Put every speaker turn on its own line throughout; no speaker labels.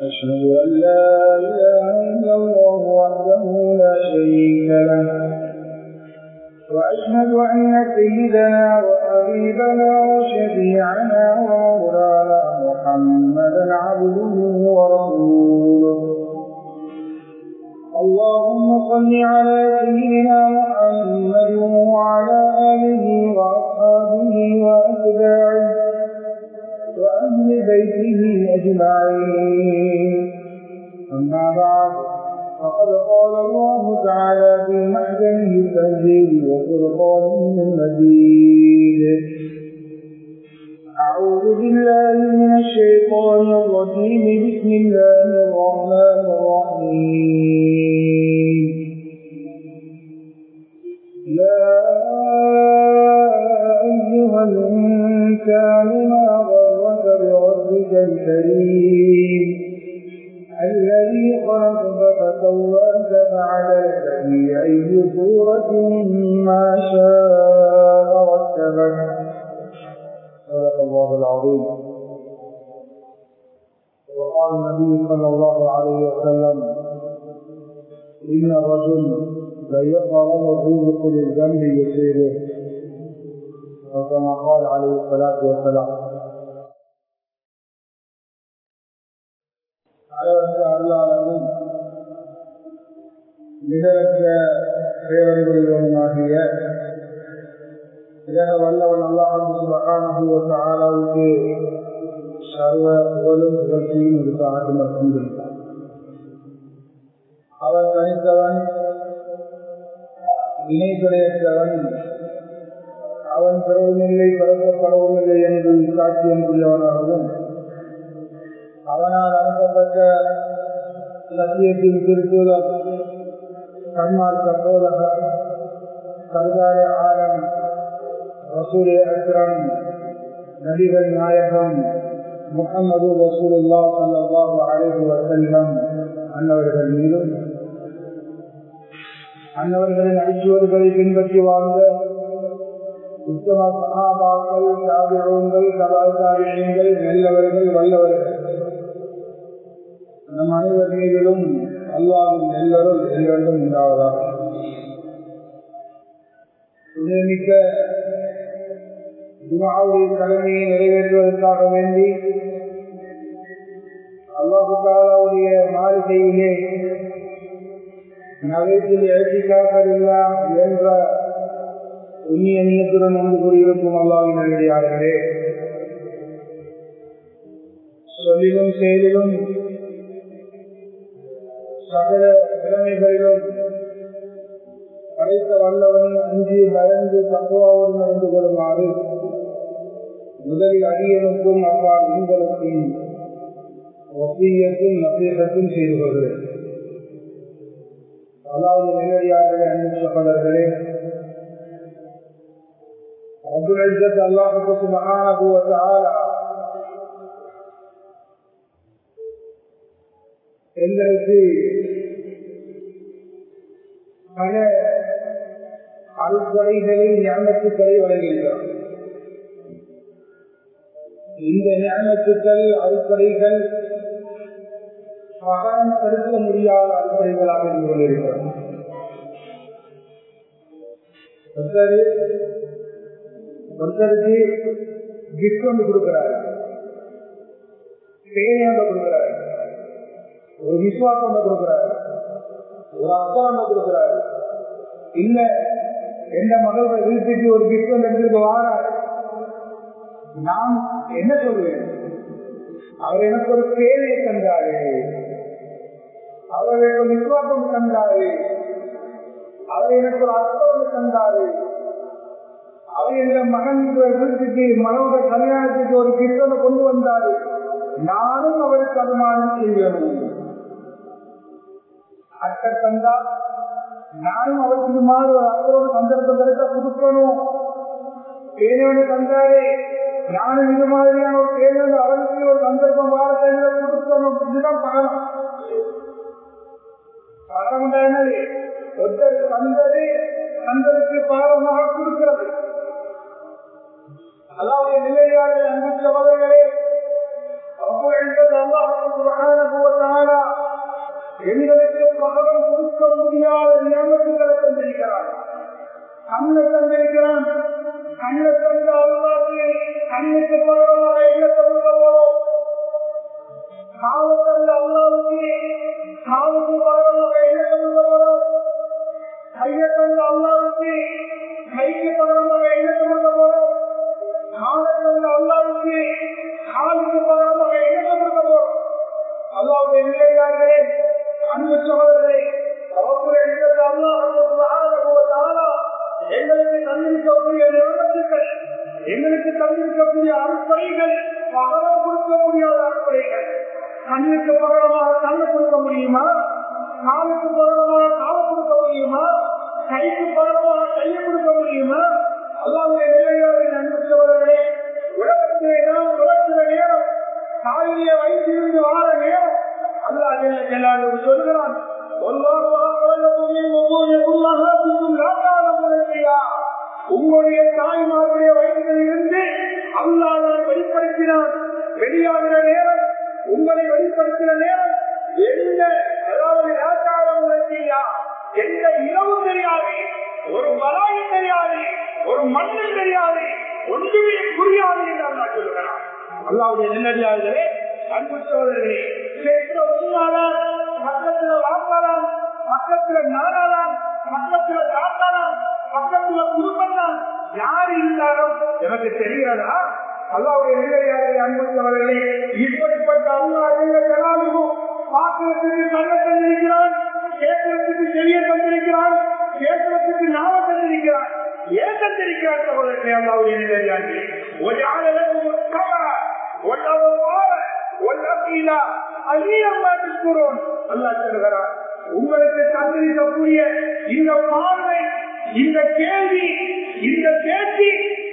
أشهد أن لا إله إلا الله وحده لا شريك له وأشهد أن سيدنا وحبيبنا وشفيعنا ومولانا محمدا عبده ورسوله. اللهم صل على سيدنا محمد وعلى آله وأصحابه وأتباعه. وأهل بيته أجمعين. أما بعد فقد قال الله تعالى في محكمه التنزيل وفرقانه المجيد أعوذ بالله من الشيطان الرجيم. بسم الله الرحمن الرحيم. வசலாம் அருளாளரும் நிகரற்ற பேரறிவுள்ளவனாகிய இலக வல்லவன் அல்லாஹாவுக்கு சர்வ ஆண்டு மட்டும் அவன் தனித்தவன் இணை துணையற்றவன் அவன் பிறவுமில்லை பிறக்கப்படவுமில்லை என்று சாட்சியம் புரியவனாகவும் அவனால் அனுப்பப்பட்ட சத்தியத்தின் திருத்தூதர் சன்மார்க்க போதகர் சர்தார ஆரம் ரசூலே அக்ரம் நடிகர் நாயகம் முகமது வசூலுல்லா சல்லாஹு அலைஹி வசல்லம் அன்னவர்கள் மீதும் அன்னவர்களின் அடிச்சுவர்களை பின்பற்றி வாழ்ந்த உத்தம சகாபாக்கள் சாபியங்கள் சபாசாரியங்கள் நல்லவர்கள் வல்லவர்கள். நம் அனைவர் மீதிலும் அல்லாவின் நெல்லருள் என்றென்றும் உண்டாவதாக. மிக்க ஜுமாவுடைய கடமையை நிறைவேற்றுவதற்காக வேண்டி அல்லாஹுடைய மாளிகையிலே நகைத்தில் எழுச்சிக்காக்கவில்லா என்ற உண்ணிய நீயத்துடன் வந்து கூறியிருக்கும் அல்லாவின் நல்லடியார்களே சொல்லிலும் செயலிலும் சகல திறமைகளிலும் படைத்த வல்லவன் அஞ்சு பயந்து தக்குவாவோடு நடந்து கொள்ளுமாறு முதலில் அடியனுக்கும் அப்பால் உங்களுக்கும் ஒப்பியத்தும் நசீகத்தும் செய்து கொள்கிறேன். அதாவது நேரடியார்களே அன்பு சகோதரர்களே அப்துல் அல்லாஹுக்கு சுபஹானஹு வ தஆலா எங்களுக்கு பல அறுப்படைகளை ஞானத்துக்களை வழங்குகிறார் இந்த ஞானத்துக்கள் அறுப்படைகள் மகான் தடுக்க முடியாத அறுப்படைகளாக இருந்து கொண்டிருக்கிறார் ஒருத்தருக்கு கிஃப்ட் ஒன்று கொடுக்கிறார். பேரையாண்ட கொடுக்கிறார். ஒரு விசுவாசம் கொடுக்கிறார். ஒரு அஸ்தரம் கொடுக்கிறார். இல்ல எந்த மகள் வீட்டுக்கு ஒரு கிஃப்ட் எடுத்துட்டு வாரா நான் என்ன சொல்வேன்? அவர் எனக்கு ஒரு பேரையை தந்தாரு. அவர் எனக்கு விசுவாசம் தந்தாரு. அவர் எனக்கு ஒரு அர்த்தம் தந்தாரு. அவர் மகன் வீட்டுக்கு மனோட கல்யாணத்துக்கு ஒரு கிஃப்டை கொண்டு வந்தாரு. நானும் அவருக்கு அனுமானம் செய்வேன்.
பறக்கத் தந்தா நானும் அவருக்கு மாதிரி ஒரு அவரோட சந்தர்ப்பம் கிடைச்சா கொடுக்கணும் பேரவனு தந்தாரே நானும் இது மாதிரியான ஒரு பேரவன் அவருக்கு ஒரு சந்தர்ப்பம் வாரத்தை கொடுக்கணும் இதுதான் பகலம் பகலம் என்னது? ஒருத்தர் தந்தது தந்ததுக்கு பாரமாக கொடுக்கிறது. அல்லாவுடைய நிலையாளர் அன்பு சகோதரர்களே அப்போ என்பது அல்லாஹ் எங்களுக்கு பகவன் கொடுக்க முடியாத நியமத்துக்களை தந்திருக்கிறார். கண்ணை தந்திருக்கிறான். கண்ணை தந்த அல்லாது கண்ணுக்கு பகலமாக என்ன காவல் தந்த அல்லாவுக்கு காலுக்கு பகலமாக என்ன தந்தவோ கையை தந்த அல்லாவுக்கு கைக்கு பகலமாக எங்களுக்கு தந்திருக்கக்கூடிய அறுப்படைகள் பகரம் கொடுக்க முடியாத அறுப்படைகள் கண்ணுக்கு பகரமாக கண்ணு கொடுக்க முடியுமா? காலுக்கு பகரமாக கால கொடுக்க முடியுமா? கைக்கு பகரமாக கையை கொடுக்க முடியுமா? அல்லாவுடைய நிலையாளர்கள் அன்பு சகோதரர்களே உலகத்திலே நாம் உலகத்தில நேரம் தாயிலே வைத்திருந்து வாழ நேரம். அல்லாஹ் சொல்கிறான் உங்களுடைய தாய்மாருடைய வயிற்றில் இருந்து அல்லாஹ் வெளிப்படுத்தினார். வெளியாகிற நேரம் உங்களை வெளிப்படுத்தின நேரம் எந்த அதாவது எந்த இரவு தெரியாது ஒரு பலாயம் தெரியாது ஒரு மண்ணும் தெரியாது ஒன்றுமே புரியாது என்று அல்லா சொல்லுகிறார் அல்லாவுடைய நெல்லடியார்களே அன்பு சோதரர்களே பெற்ற உண்மாதான் பக்கத்துல வாங்கலாம் பக்கத்துல நாடாலாம் பக்கத்துல தாத்தாலாம் பக்கத்துல குடும்பம் யார் இருந்தாலும் எனக்கு தெரியாதா? அல்லாவுடைய நிலையாளரை அன்புள்ளவர்களே இப்படிப்பட்ட அல்லா ஜனாலுகும் பார்க்கிறதுக்கு கண்ண தந்திருக்கிறான் கேட்கறதுக்கு செவிய தந்திருக்கிறான் கேட்கறதுக்கு நாம தந்திருக்கிறான். ஏன் தந்திருக்கிறான் சகோதரர்களே அல்லாவுடைய நிலையாளர்களே ஒரு ஆளுநர் ஒரு கவர உங்களுக்கு தந்திருக்கக்கூடிய இந்த பார்வை இந்த கேள்வி இந்த பேச்சு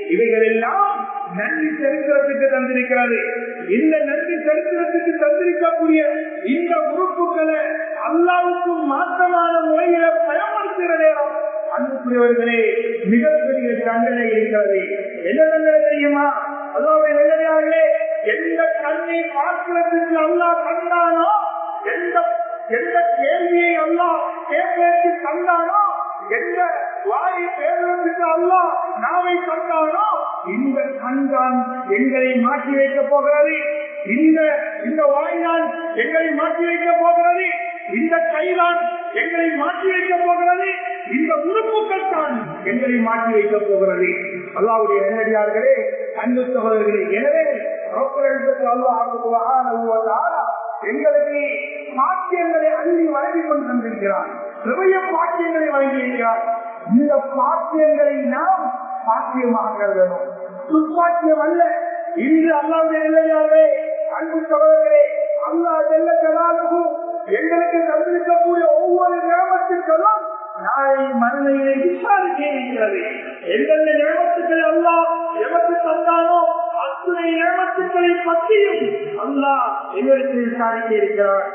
இவைகள் எல்லாம் நன்றி செலுத்துறதுக்கு தந்திருக்கிறது. இந்த நன்றி செலுத்துறதுக்கு தந்திருக்கக்கூடிய இந்த உறுப்புகளை அல்லாவுக்கும் மாற்றமான முறையில பயன்படுத்துகிற நேரம். அன்புக்குரியவர்களே மிகப்பெரிய தண்டனை இருக்கிறது. என்ன தண்டனை தெரியுமா? அதாவது நிலையாகவே எந்த கண்ணை பார்க்கிறதுக்கு அல்லா கண்டானோ எந்த எந்த கேள்வியை அல்லா கேட்பதற்கு தந்தானோ எந்த வாயை பேசுறதுக்கு நாவை தந்தானோ இந்த கண்தான் எங்களை மாற்றி வைக்க போகிறது. இந்த இந்த வாய்தான் எங்களை மாற்றி வைக்க போகிறது. இந்த கைதான் எங்களை மாற்றி வைக்க போகிறது. இந்த உறுப்புகள் தான் எங்களை மாற்றி வைக்க போகிறது. அல்லாவுடைய நேரடியார்களே அன்பு சகோதரர்களே எனவே எங்களுக்கு பாக்கியங்களை அள்ளி வழங்கி கொண்டு தந்திருக்கிறான் நிறைய பாக்கியங்களை வழங்கியிருக்கிறார் இந்த பாக்கியங்களை நாம் பாக்கியமாக கருதணும். துப்பாக்கியம் அல்ல. இன்று அல்லாவுடைய நிலையாகவே அன்பு தவறே அல்லா செல்ல கலாலுக்கும் எங்களுக்கு தந்திருக்கக்கூடிய ஒவ்வொரு கிராமத்திற்கும் நாளை மறுமையிலே விசாரிக்க இருக்கிறது எந்தெந்த நியமத்துக்களை அல்லா எமக்கு தந்தானோ அத்துணை நியமத்துக்களை பற்றியும் அல்லா எங்களுக்கு விசாரிக்க இருக்கிறார்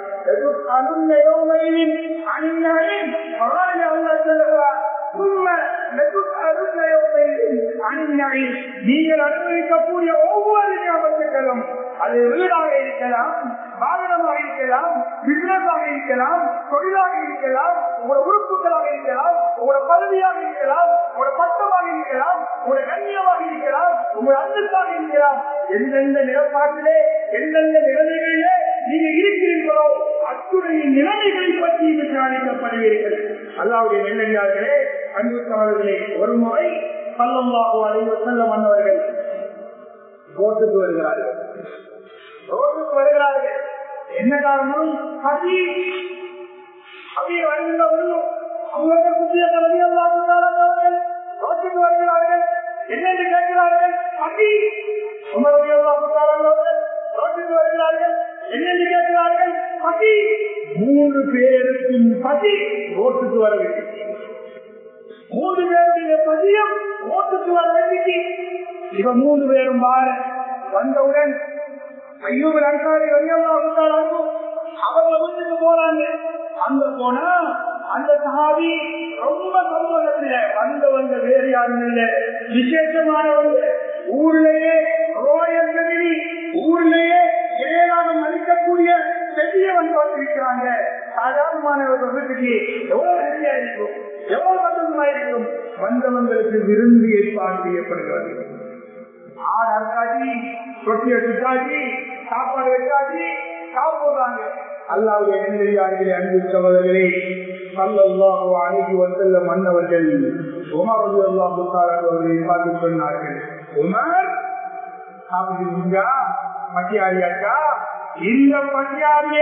நீங்கள் அனுபவிக்கக்கூடிய ஒவ்வொரு ஞாபகங்களும் அது வீடாக இருக்கலாம் வாகனமாக இருக்கலாம் பிசினஸாக இருக்கலாம் தொழிலாக இருக்கலாம் உங்களோட உறுப்புகளாக இருக்கலாம் உங்களோட பதவியாக இருக்கலாம் உங்களோட பட்டமாக இருக்கலாம் உங்களோட கண்ணியமாக இருக்கலாம் உங்களோட அந்தஸ்தாக இருக்கலாம். எந்தெந்த நிலப்பாட்டிலே எந்தெந்த நிலைமைகளிலே நீங்க இருக்கிறீர்களோ அத்துடைய நிலைமைகளை பற்றி விசாரிக்கப்படுவீர்கள். அல்லாவுடைய நெல்லடியார்களே அன்பு சவால்களே ஒரு முறை பல்லம்பாபு அறிவு செல்ல வந்தவர்கள் ரோட்டுக்கு வருகிறார்கள். ரோட்டுக்கு வருகிறார்கள். என்ன காரணம்? கதி அப்படியே வருகின்ற ஒன்றும் அவங்க புதிய கல்வி அல்லாதவர்கள் ரோட்டுக்கு வருகிறார்கள். என்னென்று கேட்கிறார்கள்? பசி உமரவி அல்லாதவர்கள் ரோட்டுக்கு வருகிறார்கள். என்னென்று கேட்கிறார்கள்? பசி. மூணு பேருக்கும் பசி. ரோட்டுக்கு வர வேண்டும் மூன்று பேருடைய பதியம் ஓட்டுக்கு வர வேண்டிக்கு. இவ மூணு பேரும் பாரு. வந்தவுடன் ஐயோவில் அன்சாரி வழியெல்லாம் அவங்க வீட்டுக்கு போறாங்க. அங்க போனா அந்த சஹாபி ரொம்ப சமூகத்துல வந்த வந்த வேறு யாரும் இல்ல விசேஷமானவங்க. ஊர்லயே ரோயல் கவிரி ஊர்லயே ஏராளம் அளிக்கக்கூடிய பெரியவன் பார்த்திருக்கிறாங்க சாதாரணமானவர்கள் வீட்டுக்கு எவ்வளவு ரெடியா இருக்கும்? எவ்வளவு சந்தோஷமா இருக்கும்? வந்தவங்களுக்கு விரும்பி ஏற்பாடு செய்யப்படுகிறது. ஆறு அக்காச்சி ரொட்டியை சுட்டாச்சி சாப்பாடு வச்சாச்சு சாப்பிடுறாங்க அல்லாவுடைய நெஞ்சரியார்களே அன்பு சகோதரர்களே சல்லல்லாஹு அலைஹி வஸல்லம் மன்னவர்கள் உமர் ரலியல்லாஹு தஆலா அவர்களை பார்த்து சொன்னார்கள். உமர் சாப்பிடுறீங்களா பட்டியாரியாக்கா இந்த பட்டியாரிய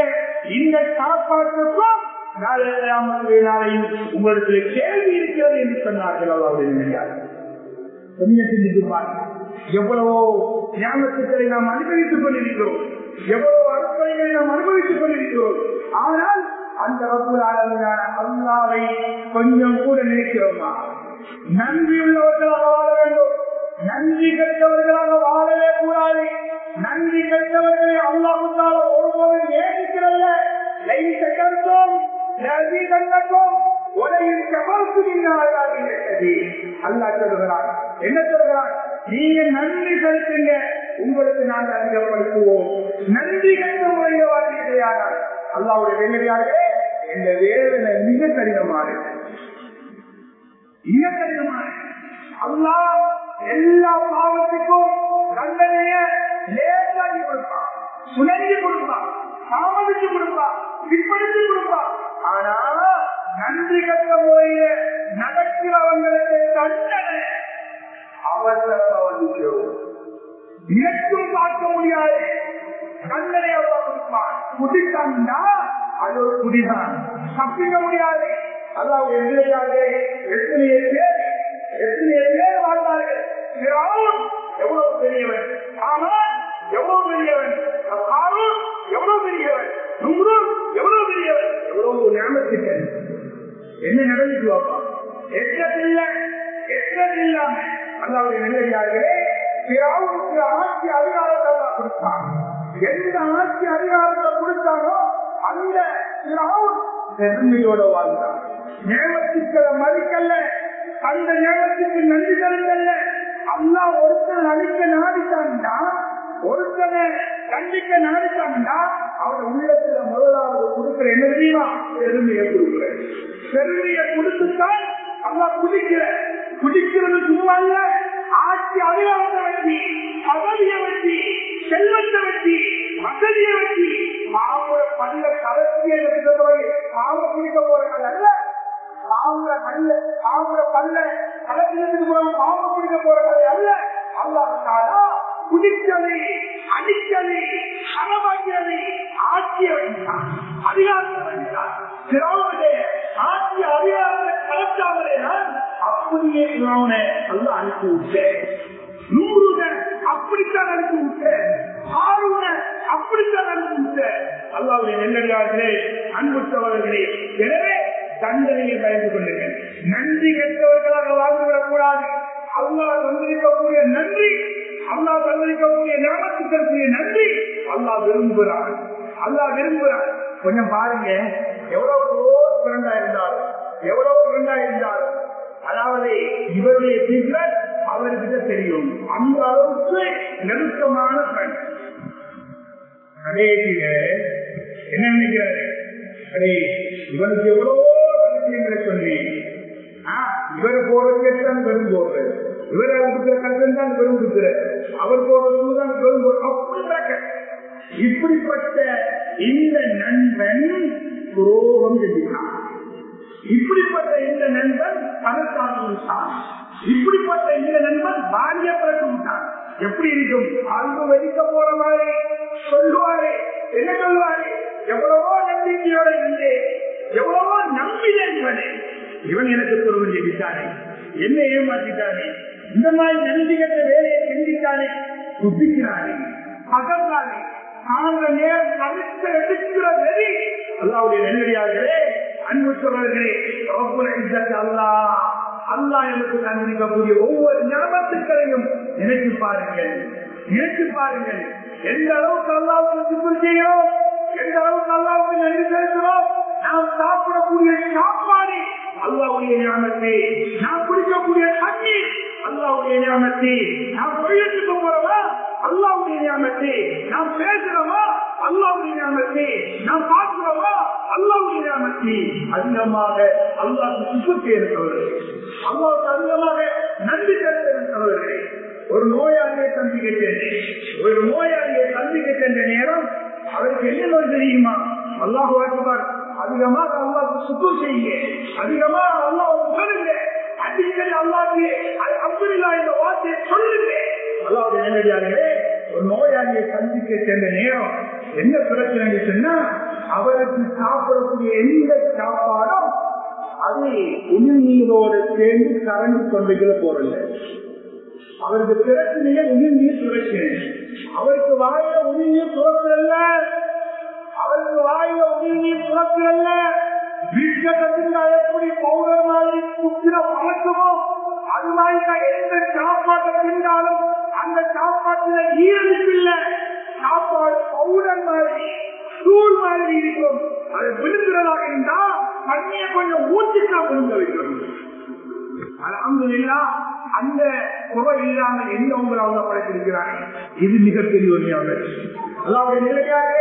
இந்த சாப்பாட்டுக்கும் நாளையும் உங்களுக்கு கேள்வி இருக்கிறது என்று சொன்னார்கள் எவ்வளவோ ஞாபகத்துக்களை நாம் அனுபவித்துக் கொண்டிருக்கிறோம். எவ்வளவு அற்பனைகளை நாம் அனுபவித்துக் கொண்டிருக்கிறோம். ஆனால் அந்த ரப்புலாளர்களான அல்லாவை கொஞ்சம் கூட நினைக்கிறோமா? நன்றி உள்ளவர்களாக வாழ வேண்டும். நன்றி கற்றவர்களாக வாழவே கூடாது. நன்றி கற்றவர்களை அல்லாஹால ஒருபோதும் ஏற்றுக்கிறல்ல லைச கருத்தோம் நன்றி கண்டக்கும் உலகில் கவர்த்து அல்லா சொல்கிறான் என்ன சொல்கிறான் நீங்க நன்றி செலுத்துங்க உங்களுக்கு நாங்கள் அதிகப்படுத்துவோம் நன்றி கட்ட முறைய வார்த்தையாக அல்லாவுடைய வேலையாக இந்த வேதனை மிக கடினமானது. மிக கடினமான அல்லாஹ் எல்லா பாவத்துக்கும் தண்டனைய லேசாகி கொடுப்பான் சுணங்கி கொடுப்பான் தாமதிச்சு கொடுப்பான் பிற்படுத்தி கொடுப்பான் ஆனா நன்றி கட்ட முறையில நடக்கிறவங்களுக்கு தண்டனை அவசரமா வந்துச்சு இனக்கும் பார்க்க முடியாது. தண்டனை அவ்வளவு கொடுப்பான். குடித்தாங்கன்னா அது ஒரு குடிதான். தப்பிக்க முடியாது. அதாவது எதிரையாக எத்தனையே பேர் எத்தனைய பேர் வாழ்ந்தார்கள் எவ்வளவு பெரியவன்? ஆனால் எவ்வளவு பெரியவன்? ஆரூன் எவ்வளவு பெரியவன்? நும்ரூன் எவ்வளவு பெரியவன்? எவ்வளவு ஞாபகத்துக்கு? என்ன நடந்துச்சு பாப்பா? எத்தனை எட்டது இல்லாம அதாவது நெல்லையார்களே பிறாவுக்கு ஆட்சி அதிகாரத்தை கொடுத்தான். எந்த ஆட்சி அதிகாரத்தை கொடுத்தானோ அந்த பிறாவும் பெருமையோட வாழ்ந்தான். நியமத்துக்களை மதிக்கல்ல அந்த நேரத்துக்கு நன்றி தருங்கல்ல அல்லா ஒருத்தர் அழிக்க நாடித்தான்டா ஒருத்தனை கண்டிக்க நாடித்தான்டா அவர் உள்ளத்துல முதலாவது கொடுக்கிற எனர்ஜியா பெருமையை கொடுக்கிற பெருமையை கொடுத்துத்தான் அல்லா குடிக்கிற. குடிக்கிறது சும்மா இல்ல ஆட்சி அதிகாரத்தை வச்சு பதவியை வச்சு செல்வத்தை வச்சு வசதியை வச்சு மாவோட பல்ல கலத்தியை பாவ குடிக்க போறாங்க அல்ல. பாவுற பல்ல பாவுற பல்ல கலத்தினத்துக்கு போற பாவ குடிக்க போறது அல்ல. அல்லாஹாலா குடித்ததை அடித்ததை அறவாக்கியதை ஆட்சியை வைத்தான். அதிகாரத்தை வைத்தான். திராவுடைய ஆட்சி அதிகாரத்தை கலத்தாமலே நான் அப்படியே திராவனை அல்ல அனுப்பி விட்டேன். நூறுன அப்படித்தான் அனுப்பி விட்டேன். ஆறுன அப்படித்தான் அனுப்பி விட்டேன். அல்லாவுடைய நெல்லடியார்களே அன்புத்தவர்களே எனவே தண்டனையை பயந்து கொள்ளுங்கள். நன்றி கெட்டவர்களாக வாழ்ந்துவிடக் கூடாது அல்லா தந்திருக்கக்கூடிய நன்றி அல்லா தந்திருக்கக்கூடிய நியமத்துக்கக்கூடிய நன்றி அல்லாஹ் விரும்புகிறார் அல்லாஹ் விரும்புகிறார் கொஞ்சம் பாருங்க எவ்வளவு பிறந்தா இருந்தாலும் எவ்வளவு பிறந்தா இருந்தாலும் அதாவது இவருடைய சீக்கிரம் அவர்கிட்ட தெரியும். அந்த அளவுக்கு நெருக்கமான பெண். கடைசியில என்ன நினைக்கிறாரு? அடே இவனுக்கு எவ்வளவு விஷயங்களை சொல்லி. இவர் போறதுதான் பெரும் போறது இவரை கொடுக்கிற கல்வன் தான் பெரும் கொடுக்கிற. அவர் போறது தான் பெரும் போறது அப்படி இப்படிப்பட்ட இந்த நண்பன் துரோகம் செஞ்சான் இப்படிப்பட்ட இந்த நண்பன் பணத்தான் இப்படிப்பட்ட இந்த நண்பன் பாரியப்பட்டு விட்டான். எப்படி இருக்கும்? அன்பு வெடிக்க போற மாதிரி சொல்லுவாரு என்ன சொல்லுவாரு எவ்வளவோ நம்பிக்கையோட இருந்தேன் எவ்வளவோ நம்பினேன் இவனே இவன் எனக்கு துரோகம் செஞ்சிட்டானே என்ன ஏமாற்றிட்டானே இந்த மாதிரி நம்பிக்கிற வேலையை செஞ்சிட்டானே. குதிக்கிறானே அகந்தானே நாங்கள் நேர் கருத்த எடுக்கிற வெறி. அல்லாவுடைய நெல்லடியார்களே அன்பு சொல்றர்களே அல்லா அல்லா எனக்கு தந்திருக்கக்கூடிய ஒவ்வொரு ஞாபகத்துக்களையும் நினைத்து பாருங்கள். நினைத்து பாருங்கள். எந்த அளவுக்கு அல்லாவுக்கு எந்த அளவுக்கு நாம் சாப்பிடக்கூடிய சாப்பாடு அல்லாவுடைய ஞானத்தை நாம் குடிக்கக்கூடிய தண்ணீர் அல்லாவுடைய ஞானத்தை நாம் தொழிலுக்கு போறவா அல்லாவுடைய ஞானத்தை நாம் பேசுறவா அல்லாவுடைய ஞானத்தை நாம் பார்க்கிறவா அல்லாவுடைய ஞானத்தை அதிகமாக அல்லாவுக்கு சுத்தத்தை இருக்கிறவர்கள் அல்லாவுக்கு அதிகமாக நன்றி செலுத்துகிறவர்களே ஒரு நோயாளியை சந்திக்க ஒரு நோயாளியை சந்திக்கின்ற நேரம் அவருக்கு என்ன நோய் தெரியுமா? அல்லாஹ் வாக்குவார் அதிகமாக அல்லாவுக்கு சுத்தம் செய்யுங்க. அதிகமாக அல்லாஹ் சொல்லுங்க. அடிக்கடி அல்லாவுக்கு அப்துல்லா இந்த வார்த்தையை சொல்லுங்க. அல்லாவுடைய நேரடியார்களே ஒரு நோயாளியை சந்திக்க சேர்ந்த நேரம் என்ன பிரச்சனை சொன்னா அவருக்கு சாப்பிடக்கூடிய எந்த சாப்பாடும் அது உமிழ்நீரோடு சேர்ந்து கரண்டு கொண்டுகிற போறல அவருக்கு பிரச்சனையே உமிழ்நீர் பிரச்சனை அவருக்கு வாயில உமிழ்நீர் துறக்கல அவருக்கு வாயில உமிழ்நீர் துறக்கல வீட்டத்தில் எப்படி பவுடர் மாதிரி குத்திர பழக்கமோ அது மாதிரி எந்த சாப்பாட்டை தின்றாலும் அந்த சாப்பாட்டுல ஈரழிப்பில்லை சாப்பாடு பவுடர் மாதிரி தூள் மாதிரி இருக்கும். அது விழுங்குறதாக இருந்தால் தண்ணியை கொஞ்சம் ஊற்றிக்கா விழுங்க வைக்கணும். அலமதுல்லா அந்த குறை இல்லாமல் எந்த உங்களை அவங்க படைத்திருக்கிறாங்க இது மிகப்பெரிய உண்மையாக அதாவது நிலையாக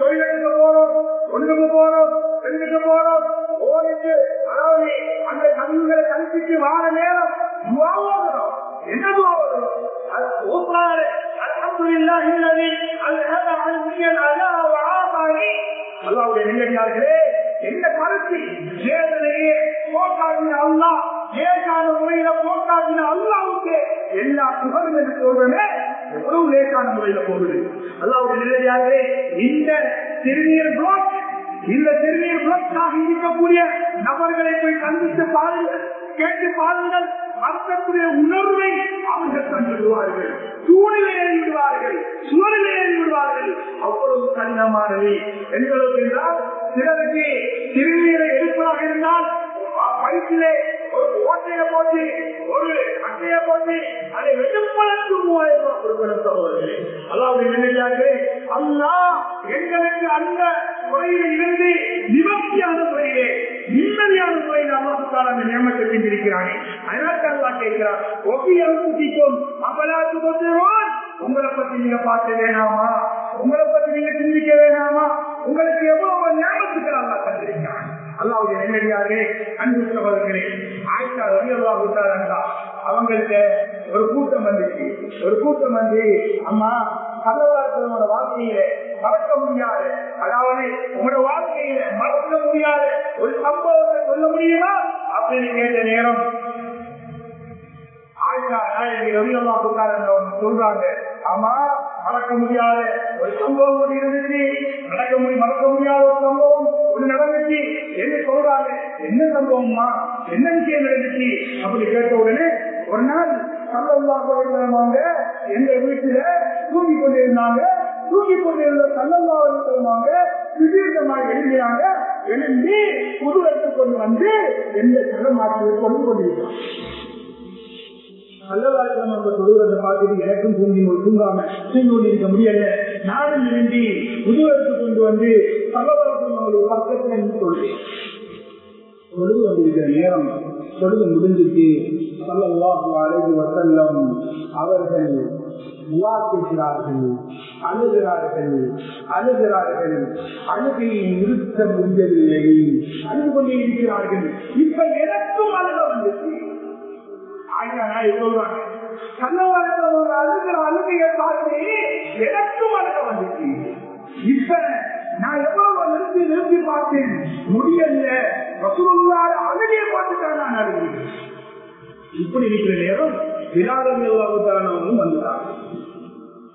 தொழிலுக்கு போறோம் ஒன்றுக்கு போறோம் ரெண்டுக்கு போறோம் ஓடிட்டு அதாவது அந்த கல்விகளை கல்விக்கு வாழ நேரம் துவாவோகிறோம் என்ன துவாவோகிறோம் அது ஊப்பாரு அல்ஹம்துலில்லாஹ் இல்லதி அல்ஹத அன்னியல் அலா வஆமானி அல்லாஹ்வுடைய நெல்லடியார்களே என்ன கருத்து வேதனையே போட்டாடின அல்லா லேசான முறையில போட்டாடின அல்லாவுக்கு எல்லா புகழும் என்று சொல்றமே எவ்வளவு லேசான முறையில போகுது? அல்லாவுக்கு நிலையாகவே இந்த திருநீர் பிளாக் இந்த திருநீர் பிளாக்காக இருக்கக்கூடிய நபர்களை போய் சந்தித்து பாருங்கள் கேட்டு பாருங்கள் அர்த்தக்கூடிய உணர்வை அவர்கள் கண்டு விடுவார்கள். தூணிலே ஏறி விடுவார்கள் சுவரிலே ஏறி விடுவார்கள். அவ்வளவு கடினமானவை எங்களுக்கு என்றால் சிலருக்கு திருநீரை எடுப்பதாக இருந்தால் வயிற்றிலே ஒரு ஓட்டையை போட்டு ஒரு அட்டைய போட்டு அதை வெட்டுப்பதற்கு மூவாயிரம் ரூபாய் கொடுக்கணும் சகோதரர்களே அதாவது நினைச்சார்களே அல்லா எங்களுக்கு அந்த முறையில இருந்து நிவர்த்தியான முறையிலே நிம்மதியான முறையில் அல்லாஹுக்கான அந்த நியமத்தை செஞ்சிருக்கிறானே அதனால அல்லா கேட்கிறார் ஒப்பி அனுப்பிக்கும் அபலாத்து கொண்டுவான் உங்களை பத்தி நீங்க பார்க்க வேணாமா? உங்களை பத்தி நீங்க சிந்திக்க வேணாமா? உங்களுக்கு எவ்வளவு ஞாபகத்துக்கு அல்லா தந்திருக்கிறான். அல்லாவுடைய நெல்லடியாரே அன்பு சகோதரர்களே ஆயிஷா ரவி அல்லா விட்டாரா அவங்கள்ட்ட ஒரு கூட்டம் வந்துச்சு. ஒரு கூட்டம் வந்து அம்மா கதவாளர்களோட வாழ்க்கையில மறக்க முடியாது அதாவது உங்களோட வாழ்க்கையில மறக்க முடியாது ஒரு சம்பவத்தை சொல்ல முடியுமா? அப்படின்னு கேட்ட நேரம் சொல்றாங்க. ஆமா மறக்க முடியாத ஒரு சம்பவம் ஒன்று இருந்துச்சு. நடக்க முடியும் மறக்க முடியாத ஒரு சம்பவம் ஒன்று நடந்துச்சு என்ன சொல்றாங்க. என்ன சம்பவம்மா? என்ன விஷயம் நடந்துச்சு? அப்படி கேட்ட உடனே ஒரு நாள் சல்லல்லாங்க எங்க வீட்டுல தூங்கி கொண்டிருந்தாங்க. தூங்கி கொண்டிருந்த சல்லல்லாவது சொல்லுவாங்க திடீர்னமாக எழுதினாங்க எழுந்தி புது எடுத்து கொண்டு வந்து எந்த செல்லமாற்றில் கொண்டு கொண்டிருக்காங்க நல்லவாழ்க்கம் நம்ம சொல்லுவதை பார்த்துட்டு எனக்கும் தூங்கி தூங்காம தூங்கி கொண்டிருக்க முடியல. நானும் வேண்டி புதுவருக்கு கொண்டு வந்து சல்லவாழ்க்கம் அவங்களுக்கு பக்கத்தில் இருந்து சொல்றேன். பொழுது வந்திருக்கிற நேரம் தொழுது முடிஞ்சிட்டு அழகு வசல்லம் அவர்கள் விவாதிக்கிறார்கள் அழுகிறார்கள் அழுகிறார்கள். அழுகையை நிறுத்த முடியவில்லை. அழுது கொண்டே இருக்கிறார்கள். இப்ப எனக்கும் அழுக வந்துச்சு. சொல்றாங்க ஒரு அழுகிற அழுகையை பார்த்து எனக்கும் அழுக வந்துச்சு. இப்ப நான் எவ்வளவு நிறுத்தி நிறுத்தி பார்த்தேன்? முடியல. ரசூலுல்லாஹ் அழுகையை பார்த்துட்டான் நான் அழுகிறேன் இப்படி இருக்கிற நேரம் விராடம் எல்லாத்தானவங்களும் வந்துட்டாங்க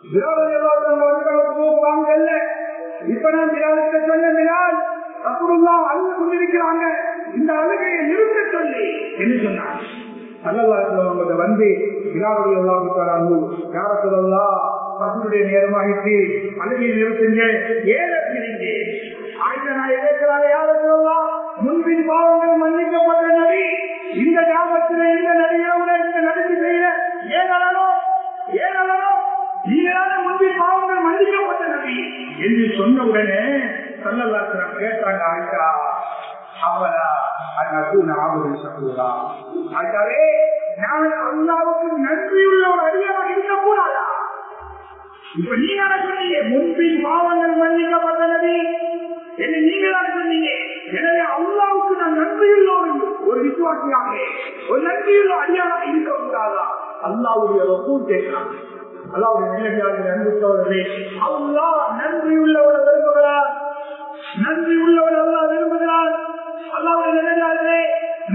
விராடம் எல்லாத்தானவங்க போவாங்கல்ல இப்ப நான் விராடத்தை சொன்ன விரால் ரசூலுல்லா அழுது கொண்டிருக்கிறாங்க. இந்த அழுகையை நிறுத்த சொல்லி என்ன சொன்னாங்க? நல்லவாசவங்க வந்து விராவுடைய யார சொல்லலாம் பசுடைய நேரமாகிட்டு பதவியை நிறுத்துங்க ஏன் இருக்கிறீங்க கேட்கிறாங்க யாரும் முன்பின் பாவங்கள் மன்னிக்கப்பட்ட நபி இந்த கிராமத்தில் இந்த நடிகரோட இந்த நடிப்பு செய்ய ஏன் அழணும் நீங்களான முன்பின் பாவங்கள் மன்னிக்கப்பட்ட நபி. என்று சொன்ன உடனே சொல்லலாம் கேட்டாங்க ஆயிஷா அவரா அண்ணா ஆபுதல் நான் அல்லாவுக்கு நன்றியுள்ள ஒரு அடியாக இருக்கக்கூடாதா இப்ப நீங்க சொன்னீங்க முன்பின் பாவங்கள் மன்னிக்கப்பட்ட நபி என்று நீங்க சொன்னீங்க எனவே அல்லாவுக்கு நான் நன்றியுள்ள ஒரு ஒரு விசுவாசியாக ஒரு நன்றியுள்ள அடியாக இருக்கக்கூடாதா அல்லாவுடைய ரசூல் கேட்கிறான் அல்லாவுடைய நேரடியாக அன்பு சோதரே அல்லா நன்றியுள்ளவரை விரும்புகிறார் நன்றி உள்ளவன் அல்லா விரும்புகிறார்? அல்லாவுடைய நேரடியாகவே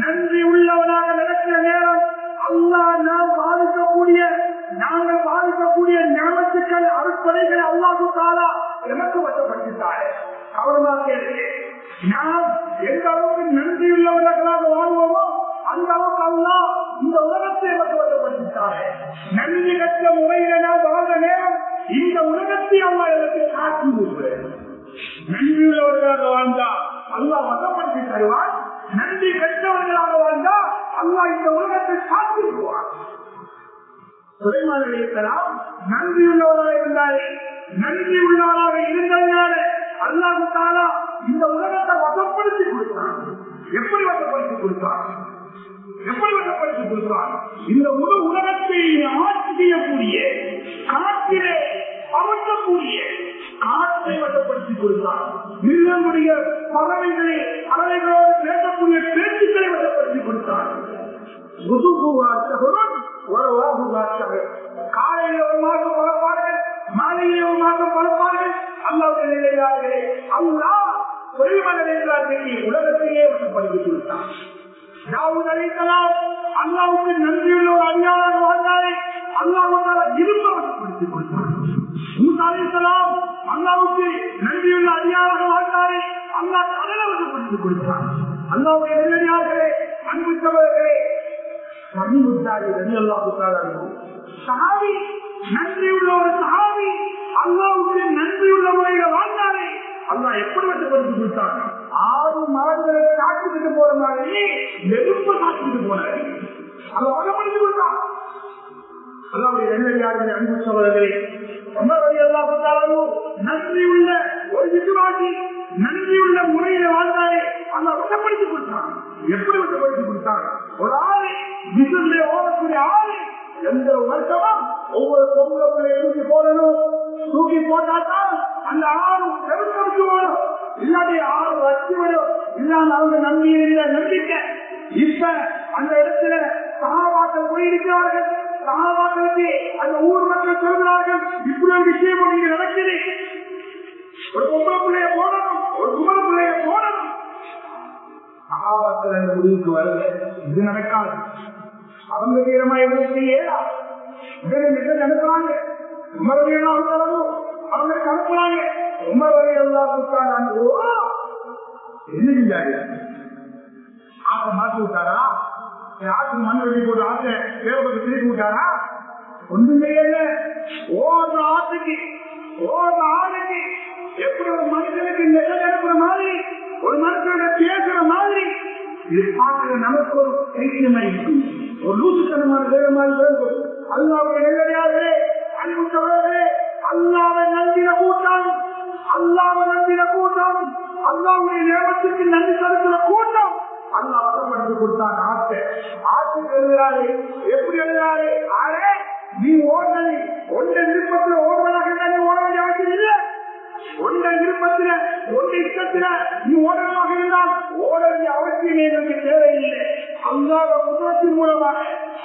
நன்றி உள்ளவனாக நடக்கிற நேரம் அல்லா நாம் பாதிக்கக்கூடிய நாங்கள் பாதிக்கக்கூடிய ஞாபகத்துக்கள் அறுப்படைகளை அல்லாஹு தாலா எனக்கு வசப்படுத்திட்டாரு. கவனமாக நாம் எந்த அளவுக்கு நன்றியுள்ளவர்களாக வாழ்வோமோ அந்த அளவுக்கு அல்லா இந்த உலகத்தை எனக்கு வசப்படுத்திட்டாரு. நன்றி கற்ற முறையில நாம் வாழ்ந்த நேரம் இந்த உலகத்தை அல்லா எனக்கு காட்டி நன்றியுள்ளவர்களாக வாழ்ந்தா அல்லா வசப்படுத்தி தருவான். நன்றி பெற்றவர்களாக வாழ்ந்தா அல்லா இந்த உலகத்தை காட்டி விடுவான். நன்றி நன்றியுள்ளவராக இருந்தாரே நன்றி உள்ளவராக இருந்ததுனாலே அல்லாஹு தாலா இந்த உலகத்தை வசப்படுத்தி கொடுத்தான். எப்படி வசப்படுத்தி கொடுத்தான்? எப்படி வசப்படுத்தி கொடுத்தான்? இந்த முழு உலகத்தை ஆட்சி செய்யக்கூடிய காற்றிலே அமர்த்தக்கூடிய காற்றை வசப்படுத்திக் கொள்கிறார் மிருகங்களுடைய பறவைகளை பறவைகளோடு பேசக்கூடிய பேச்சுக்களை வசப்படுத்திக் கொடுத்தார். காலையில ஒரு மாதம் பலப்பார்கள் மாலையில ஒரு மாதம் பலப்பார்கள் அல்லாவுடைய நிலையார்களே அல்லா தொழில்மலை உலகத்தையே வசப்படுத்தி கொடுத்தான் தாவூத் அலிசலாம் அல்லாவுக்கு நன்றியுள்ள ஒரு அடியாளர் வாழ்ந்தாரே அல்லாவுக்கால இரும்ப கொடுத்தார். மூசா அல்லாவுக்கு நன்றியுள்ள அடியாளர் வாழ்ந்தாரே. அல்லா கடலை வசப்படுத்தி கொடுத்தார் அல்லாவுடைய நேரடியார்களே அன்பு சகோதரர்களே சஹாபி நன்றியுள்ள ஒரு சாவி அல்லாவுக்கு நன்றியுள்ள முறையில் வாழ்ந்தாரே. அல்லா எப்படி வசப்படுத்தி கொடுத்தாங்க ஆறு மாதங்களை காட்டுக்கிட்டு போற மாதிரி நெருப்பு காட்டுக்கிட்டு போனாரு. அதை வசப்படுத்தி கொடுத்தான். அல்லாவுடைய நெருங்கடியார்களே அன்பு சகோதரர்களே நன்றி உள்ள ஒரு விசுவாசி நன்றி உள்ள முறையில வாழ்ந்தாரே அந்த வசப்படுத்தி கொடுத்தான். எப்படி வசப்படுத்தி கொடுத்தான்? ஒரு ஆளு விசுல ஓடக்கூடிய ஆளு. எந்த வருஷமும் ஒவ்வொரு பொங்கலை தூக்கி போடணும். தூக்கி போட்டால்தான் அந்த ஆறு பெருக்கடிக்கு வரும் இல்லாட்டி ஆறு வச்சு விடும். இல்லாம அவங்க நம்பி இருந்த நம்பிக்கை. இப்ப அந்த இடத்துல சகாபாக்கள் போயிருக்கிறார்கள் அந்த ஊர் மக்கள் சொல்கிறார்கள் இப்படி ஒரு விஷயம் நீங்க நடக்குது. ஒரு பொம்பளை பிள்ளைய போடணும் ஒரு குமர பிள்ளைய போடணும். சகாபாக்கள் அந்த முடிவுக்கு வரல. இது நடக்காது. அவங்க தீரமா எங்களுக்கு ஏதா இதனை அனுப்புறாங்க உமரவியெல்லாம் அவங்களுக்கு அனுப்புறாங்க உமரவி எல்லாம் என்ன செஞ்சாரு ஆக்க மாற்றி விட்டாரா? யாருக்கு மண் வெட்டி போட்டு ஆத்த தேவபுரத்தை திருப்பி விட்டாரா? ஒன்றுமே இல்ல. ஓடுற ஆத்துக்கு ஓடுற ஆளுக்கு எப்படி ஒரு மனுஷனுக்கு நெல்ல அனுப்புற மாதிரி ஒரு மனுஷனோட பேசுற மாதிரி இது பார்க்கிற நமக்கு ஒரு கைத்தியமா இருக்கும் ஒரு லூசுத்தனமான வேற மாதிரி வேண்டும் அல்லாவுடைய நெல்லடியார்களே அன்பு அல்லாவை நம்பின கூட்டம் அல்லாவை நம்பின கூட்டம் அல்லாவுடைய நேரத்துக்கு நன்றி செலுத்துற கூட்டம். அல்லா வசப்படுத்தி கொடுத்தான் ஆசை. ஆற்றுக்கு எழுதுறாரு. எப்படி எழுதுறாரு? ஆரே நீ ஓடுனது. ஒன்ற விருப்பத்தில் ஓடுவதாக நீ ஓட வேண்டிய அவசியம் இல்லை. ஒன்ற விருப்பத்தில் ஒன்ற இஷ்டத்தில் நீ ஓடுவதாக இருந்தால் ஓட வேண்டிய அவசியமே எனக்கு தேவையில்லை அல்லாத குற்றத்தின் மூலமாக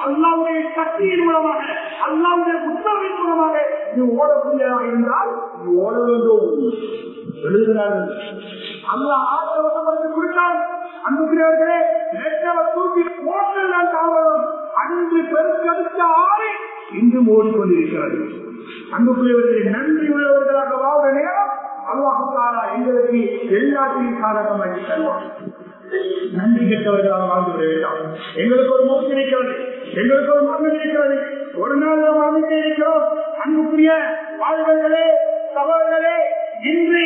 அல்லாவுடைய சக்தியின் மூலமாக அல்லாவுடைய உத்தரவின் மூலமாக நீ ஓடக்கூடியதாக இருந்தால் நீ ஓட வேண்டும். எழுதுகிறார்கள். அல்லா ஆசிரவசப்படுத்தி கொடுத்தால் அன்புகிறவர்களே நெற்றவ தூக்கி போட்டல் நான் தாவரம் அன்று பெருக்கெடுத்த ஆறு இன்றும் ஓடிக்கொண்டிருக்கிறது. அன்புக்குரியவர்களை நன்றி உள்ளவர்களாக வாழ்ற நேரம் அல்லாஹாலா எங்களுக்கு எல்லாத்தையும் காரணமாக தருவான். நன்றி கெட்டவர்களாக வாழ்ந்து விட வேண்டாம். எங்களுக்கு ஒரு மோசம் இருக்கிறது எங்களுக்கு ஒரு மரணம் இருக்கிறது ஒரு நாள் நாம் அமைக்க இருக்கிறோம். அன்புக்குரிய வாழ்வர்களே சகோதரர்களே இன்று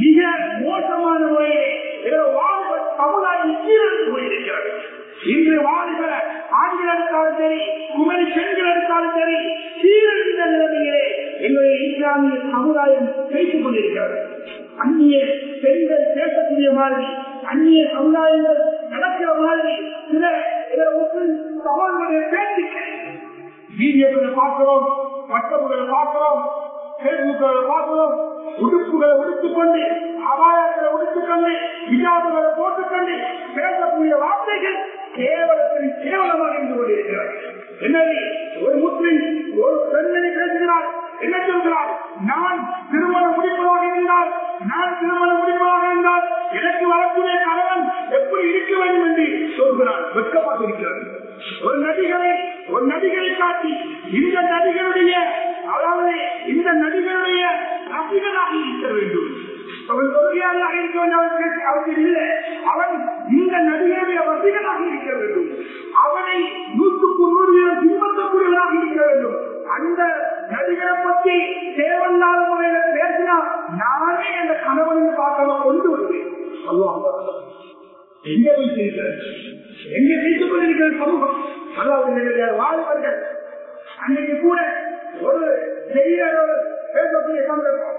மிக மோசமான முறையிலே வாழ்வ சமுதாயம் சீரழிந்து போயிருக்கிறது. இன்று வாழ்வ ஆண்கள் எடுத்தாலும் சரி குமரி பெண்கள் எடுத்தாலும் சரி சீரழிந்த நிலைமையிலே எங்களுடைய இஸ்லாமிய சமுதாயம் பேசிக் கொண்டிருக்கிறது. அந்நிய பெண்கள் பேசக்கூடிய மாதிரி அந்நிய சமுதாயங்கள் நடக்கிற மாதிரி சில முஸ்லிம் பேசிக்க வீடியோக்களை பார்க்கிறோம் மற்றவர்களை பார்க்கிறோம் கேள்விகளை பார்க்கிறோம் உடுப்புகளை உடுத்துக்கொண்டு அபாயங்களை உடுத்துக்கொண்டு விஜாபுகளை போட்டுக்கொண்டு பேசக்கூடிய வார்த்தைகள் கேவலத்தில் கேவலமாக இருந்து கொண்டிருக்கிறார் எனவே ஒரு முஸ்லிம் ஒரு பெண்மணி பேசுகிறார் என்ன சொல்கிறார்? நான் திருமணம் முடிப்பதாக இருந்தால் நான் திருமணம் முடிப்பதாக இருந்தால் எனக்கு வரக்கூடிய கணவன் எப்படி இருக்க வேண்டும் என்று சொல்கிறார். வெட்கமாக இருக்கிறார். ஒரு நடிகரை ஒரு நடிகரை காட்டி இந்த நடிகருடைய அதாவது இந்த நடிகருடைய ரசிகனாக இருக்க வேண்டும். அவன் தொழிலாளியாக இருக்க வேண்டும் அவன் பேச அவசியம் இல்லை. அவன் இந்த நடிகருடைய ரசிகனாக இருக்க வேண்டும். அவனை நூற்றுக்கு நூறு வீதம் பின்பற்றக்கூடியவனாக இருக்க வேண்டும். அந்த நடிகரை பற்றி தேவையில்லாத முறையில பேசினா நானே அந்த கணவன் பார்க்காம கொண்டு வருவேன். எங்க வைத்திருக்கிறது எங்க வைத்துக் கொண்டிருக்கிற சமூகம். அதாவது வாழ்வர்கள். அன்னைக்கு கூட ஒரு செய்யறவர் பேசக்கூடிய சந்தர்ப்பம்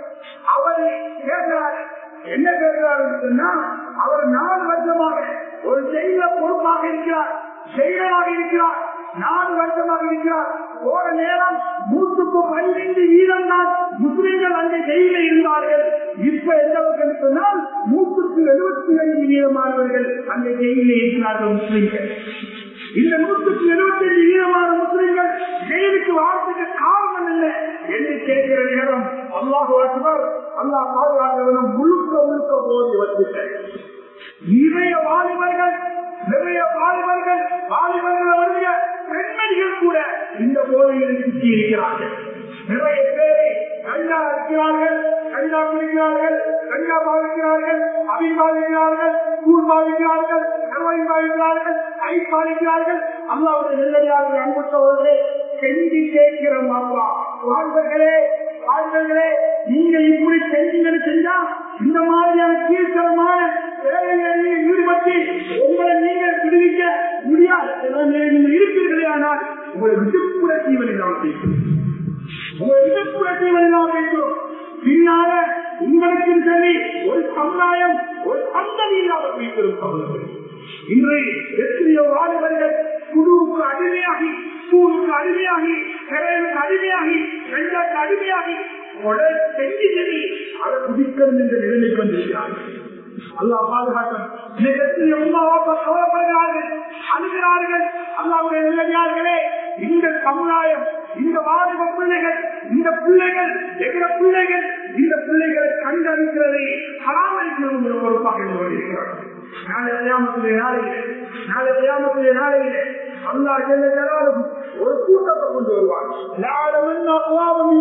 அவர் பேசுறார் என்ன பேசுறார் சொன்னா அவர் நாலு வருஷமாக ஒரு செய்த பொறுப்பாக இருக்கிறார் செயலாக இருக்கிறார். நாலு வருஷமாக இருக்கிறார். போற நேரம் நூற்றுக்கு பன்னிரண்டு வீதம் தான் முஸ்லீம்கள் அந்த ஜெயில இருந்தார்கள். இப்ப எந்த அளவுக்கு சொன்னால் நூற்றுக்கு எழுபத்தி ஐந்து வீதமானவர்கள் அந்த ஜெயில இருக்கிறார்கள் முஸ்லீம்கள். இந்த நூற்றுக்கு எழுபத்தி ஐந்து வீதமான முஸ்லீம்கள் ஜெயிலுக்கு வாழ்த்துக்கு காரணம் என்ன? என்று கேட்கிற நேரம் அல்லாஹ் அக்பர் அல்லாஹ் பாதுகாக்கிறவனும் முழுக்க முழுக்க போதி வச்சுட்டேன் நிறைய வாலிபர்கள் நிறைய வாலிபர்கள் வாலிபர்களுடைய பெண்மணிகள் கூட இந்த போதையில் சுற்றி இருக்கிறார்கள் நிறைய பேரை கஞ்சா இருக்கிறார்கள் கஞ்சா குடிக்கிறார்கள் கஞ்சா பாதிக்கிறார்கள் அபி பாதிக்கிறார்கள் கூழ் பாதிக்கிறார்கள் கருவை பாதிக்கிறார்கள் ஐ பாதிக்கிறார்கள் அல்லாவுடைய நெல்லடியார்கள் அன்புற்றவர்களே செஞ்சு கேட்கிற மாப்பா வாழ்வர்களே வாழ்வர்களே நீங்க இப்படி செஞ்சீங்கன்னு செஞ்சா இந்த மாதிரியான கீழ்த்தரமான வேலைகளில் ஈடுபட்டு உங்களை நீங்க விடுவிக்க முடியாது. நீங்கள் இருக்கிறீர்களே ஆனால் உங்களை விட்டுப்புற ஜீவன் இல்லாமல் பேசும். உங்களை இல்லாமல் பேசும். பின்னால உங்களுக்கு சரி ஒரு சமுதாயம் ஒரு சந்ததி இல்லாமல் பேசிடும் இன்று எத்தனையோ வாலிபர்கள் குழுவுக்கு அடிமையாகி ஸ்கூலுக்கு அடிமையாகி கரையுக்கு அடிமையாகி கஞ்சாக்கு அடிமையாகி உடல் செஞ்சு சரி அதை குதிக்கிறது என்ற நிலைமைக்கு வந்திருக்கிறார்கள் அல்லா பாதுகாக்கும் கவலைப்படுகிறார்கள் அல்லாவுடைய நிலையார்களே இந்த சமுதாயம் இந்த வாலிப பிள்ளைகள் இந்த பிள்ளைகள் எகிற பிள்ளைகள் இந்த பிள்ளைகளை கண்டறிக்கிறதை பராமரிக்கிறது பொறுப்பாக இருந்து நாளை கிராமத்துடைய நாளையிலே நாளை கிராமத்துடைய நாளையிலே அல்லா ஜெல்லாலும் ஒரு கூட்டத்தை கொண்டு வருவான்.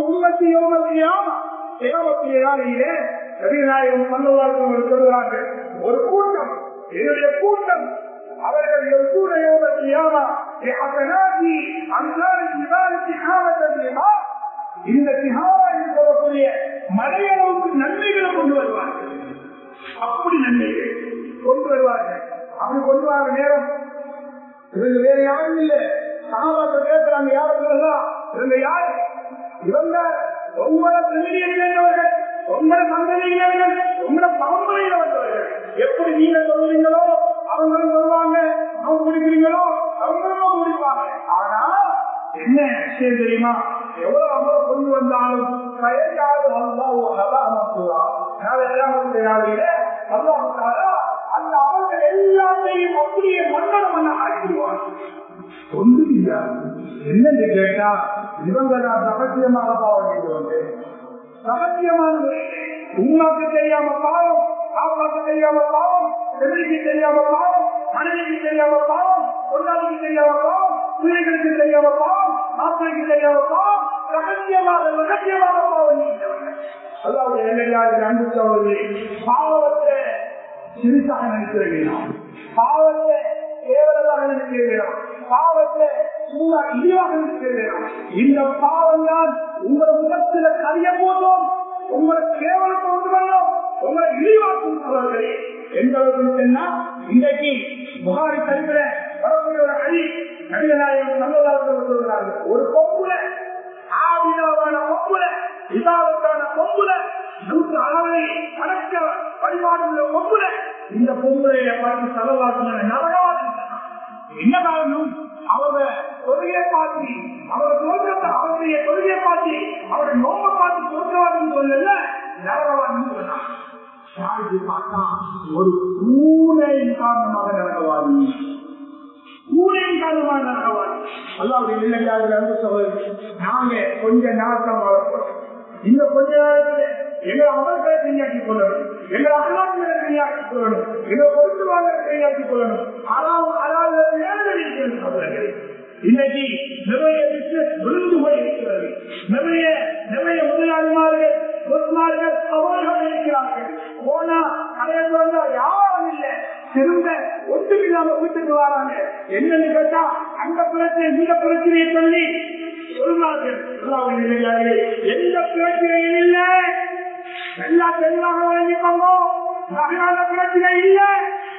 உண்மத்தி யோகத்தியாமா கிராமத்துடைய நாளையிலே ரவிநாயகம் பல்லவார்கள் சொல்கிறார்கள் ஒரு கூட்டம் என்னுடைய கூட்டம் அவர்கள் எவ்வளவு யோகத்தியாமா இந்த திகாவா என்று சொல்லக்கூடிய மலையளவுக்கு நன்மைகளை கொண்டு வருவார்கள். அப்படி நன்றி கொண்டு வருவார்கள் அப்படி கொண்டு வர நேரம். இவங்க வேற யாரும் இல்லை. சகாபாக்கள் கேட்கிறாங்க யாரும் இவங்க யாரு? இவங்க உங்களோட பிரதிநிதிகள் உங்களோட சந்ததியினர்கள் உங்களோட பரம்பரையில வந்தவர்கள் எப்படி நீங்க சொல்லுவீங்களோ அவங்களும் சொல்லுவாங்க அவங்க குடிக்கிறீங்களோ அவங்களும் குடிப்பாங்க. ஆனா என்ன விஷயம் தெரியுமா? எவ்வளவு அமலை கொண்டு வந்தாலும் பயக்காது அந்த அவர்கள் எல்லாத்தையும் அப்படியே மன்னன மன்ன ஆகிடுவாங்க ஒன்று என்னன்னு கேட்டா இவங்க நான் ரகசியமாக பாவம் செய்து வந்தேன் உமாக்கு தெரியாம பாவம் பாப்பாக்கு தெரியாம பாவம் எதிரிக்கு தெரியாம பாவம் மனைவிக்கு தெரியாம பாவம் பொருளாதாரிக்கு தெரியாம பாவம் பிள்ளைகளுக்கு தெரியாம பாவம் மாப்பிளைக்கு தெரியாம பாவம் ரகசியமாக ரகசியமாக பாவம் அதாவது என்னையாக அன்பு சோழர்களே பாவத்தை சிறுசாக நினைக்கிற வேணாம் பாவத்தை கேவலமாக நினைக்கிற வேணாம் பாவத்தை சும்மா இழிவாக நினைக்கிற வேணாம் இந்த பாவம் தான் உங்களை முகத்தில கரிய போதும் உங்களை கேவலத்தை கொண்டு வரணும் உங்களை இழிவாக்கும் அவர்களே. எந்த அளவுக்கு சொன்னா இன்றைக்கு புகாரி சரிவில வரக்கூடிய ஒரு அணி நடிகநாயகம் நல்லதாக சொல்கிறார்கள் ஒரு கொம்புல ஆவியாவான கொம்புல இதாவுக்கான கொம்புல நூற்று அளவை கடக்க வழிபாடுள்ள கொம்புல இந்த பொம்புலைய பார்த்து செலவாக்குங்க நரகவாதி என்ன காரணம்? அவங்க கொள்கையை பார்த்து அவங்க தோற்றத்தை அவருடைய கொள்கையை பார்த்து அவரை நோக்க பார்த்து தோற்றவாதம் சொல்லல நரகவாதி சொன்னாங்க பார்த்தா ஒரு பூனையின் காரணமாக நரகவாதி. பூனையின் காரணமாக நரகவாதி. அல்லாவுடைய நிலையாக நாங்க கொஞ்ச நாட்டம் வளர்க்கிறோம் இந்த கொஞ்ச நாளத்துல எங்க அவர்களை கையாக்கி கொள்ளணும். எங்க அகலாட்சிகளை கையாக்கி கொள்ளணும். எங்களை பொறுத்து வாங்க கையாக்கி கொள்ளணும் அதாவது அதாவது ஏழை இன்னைக்கு நிறைய பிசினஸ் விழுந்து போய் இருக்கிறது. நிறைய நிறைய முதலாளிமார்கள் பொறுமார்கள் அவர்கள் இருக்கிறார்கள். போனா கடையை வந்தா யாரும் இல்லை. திரும்ப ஒட்டுமில்லாம வீட்டுக்கு வராங்க. என்னன்னு கேட்டா அந்த பிரச்சனை இந்த பிரச்சனையை சொல்லி சொல்வார்கள் எந்த பிரச்சனையும் இல்லை. எல்லாம் தெளிவாக வழங்கிக்கோங்க நகையான பிரச்சனை இல்லை.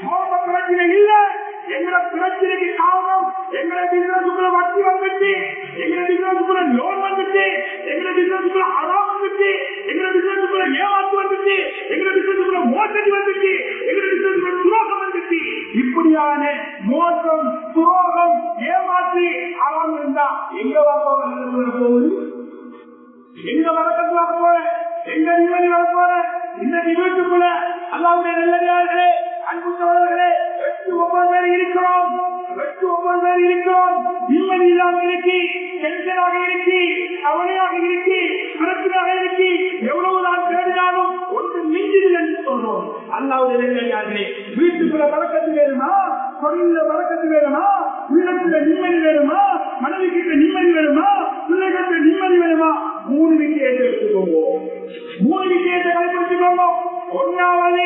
கோப பிரச்சனை இல்லை. எங்களை பிரச்சனைக்கு காரணம் எங்களை பிசினஸுக்குள்ள வட்டி வந்துச்சு. எங்களை பிசினஸுக்குள்ள லோன் வந்துச்சு. எங்களை பிசினஸுக்குள்ள அறம் வந்துச்சு. எங்களை பிசினஸுக்குள்ள ஏமாத்து வந்துச்சு. எங்களை பிசினஸுக்குள்ள மோசடி வந்துச்சு. எங்களை பிசினஸுக்குள்ள துரோகம் வந்துச்சு. இப்படியான மோசம் துரோகம் ஏமாற்றி அறம் இருந்தா எங்க வாங்க போகுது எங்க நிம்மதி வர போறேன் இந்த வீட்டுக்குள்ள அல்லாவுடைய நல்லதார்களே அன்பு சோழர்களே எட்டு ஒன்பது பேர் இருக்கிறோம் எட்டு ஒன்பது பேர் இருக்கிறோம். நிம்மதி இல்லாமல் இருக்கி டென்ஷனாக இருக்கி கவலையாக இருக்கி பிரச்சனையாக இருக்கி எவ்வளவு நான் தேடினாலும் ஒன்று மிஞ்சிது என்று சொல்றோம். அல்லாவுடைய நல்லதார்களே வீட்டுக்குள்ள வழக்கத்து வேணுமா? தொழில வழக்கத்து வேணுமா? உள்ளத்துல நிம்மதி வேணுமா? மனைவி கிட்ட நிம்மதி வேணுமா? பிள்ளைகிட்ட நிம்மதி வேணுமா? மூணு விஷயத்தை எடுத்துக்கோங்க மூணு விஷயத்தை கடைபிடிச்சுக்கோங்க ஒன்னாவது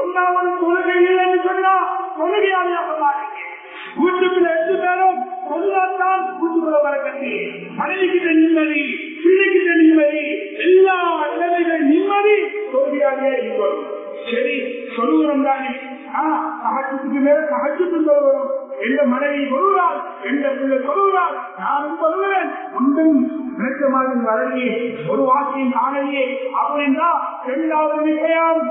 ஒன்னாவது தொழுகை இல்லைன்னு சொன்னா தொழுகையாளியாக மாறீங்க வீட்டுக்குள்ள எட்டு பேரும் சொல்லாத்தான் வீட்டுக்குள்ள வரக்கட்டி மனைவி நிம்மதி பிள்ளைகிட்ட நிம்மதி எல்லா நிலைமைகள் நிம்மதி தொழுகையாளியே இருக்கணும். சரி சொல்லுகிறோம் தானே. சகஜத்துக்கு மேல சகஜத்து சொல்லுகிறோம் எந்த மனைவி சொல்லுகிறாள்? எந்த பிள்ளை சொல்லுகிறாள்? நானும் சொல்லுவேன் ஒன்றும் விளக்கமாக மாதிரி வரலையே ஒரு வாக்கியம் காணலையே. அப்படின்னா இரண்டாவது விஷயம்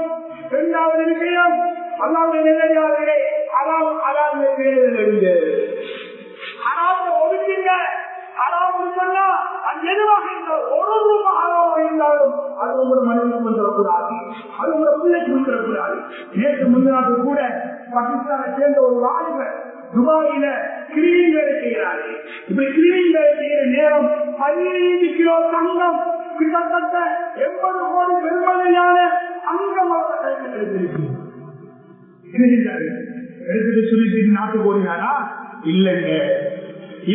இரண்டாவது விஷயம் அல்லாவுடைய நிலையாளர்களே அதாவது அதாவது அதாவது ஒதுக்குங்க. அதாவது சொன்னா அது எதுவாக இருந்தாலும் ஒரு ரூபாய் இருந்தாலும் அது உங்களோட மனைவிக்கு வந்துடக்கூடாது அது உங்களோட பிள்ளைக்கு வந்துடக்கூடாது நேற்று கூட பாகிஸ்தானை சேர்ந்த ஒரு வாலிபர் துபாயில கிளீனிங் வேலை செய்கிறாரு. இப்படி கிளீனிங் வேலை செய்யற நேரம் பதினைந்து கிலோ தங்கம் கிட்டத்தட்ட எண்பது கோடி பெருமதியான அங்கம் அவர் கையில் எடுத்திருக்கு எடுத்துட்டு சொல்லிட்டு நாட்டு போறீங்களா இல்லைங்க.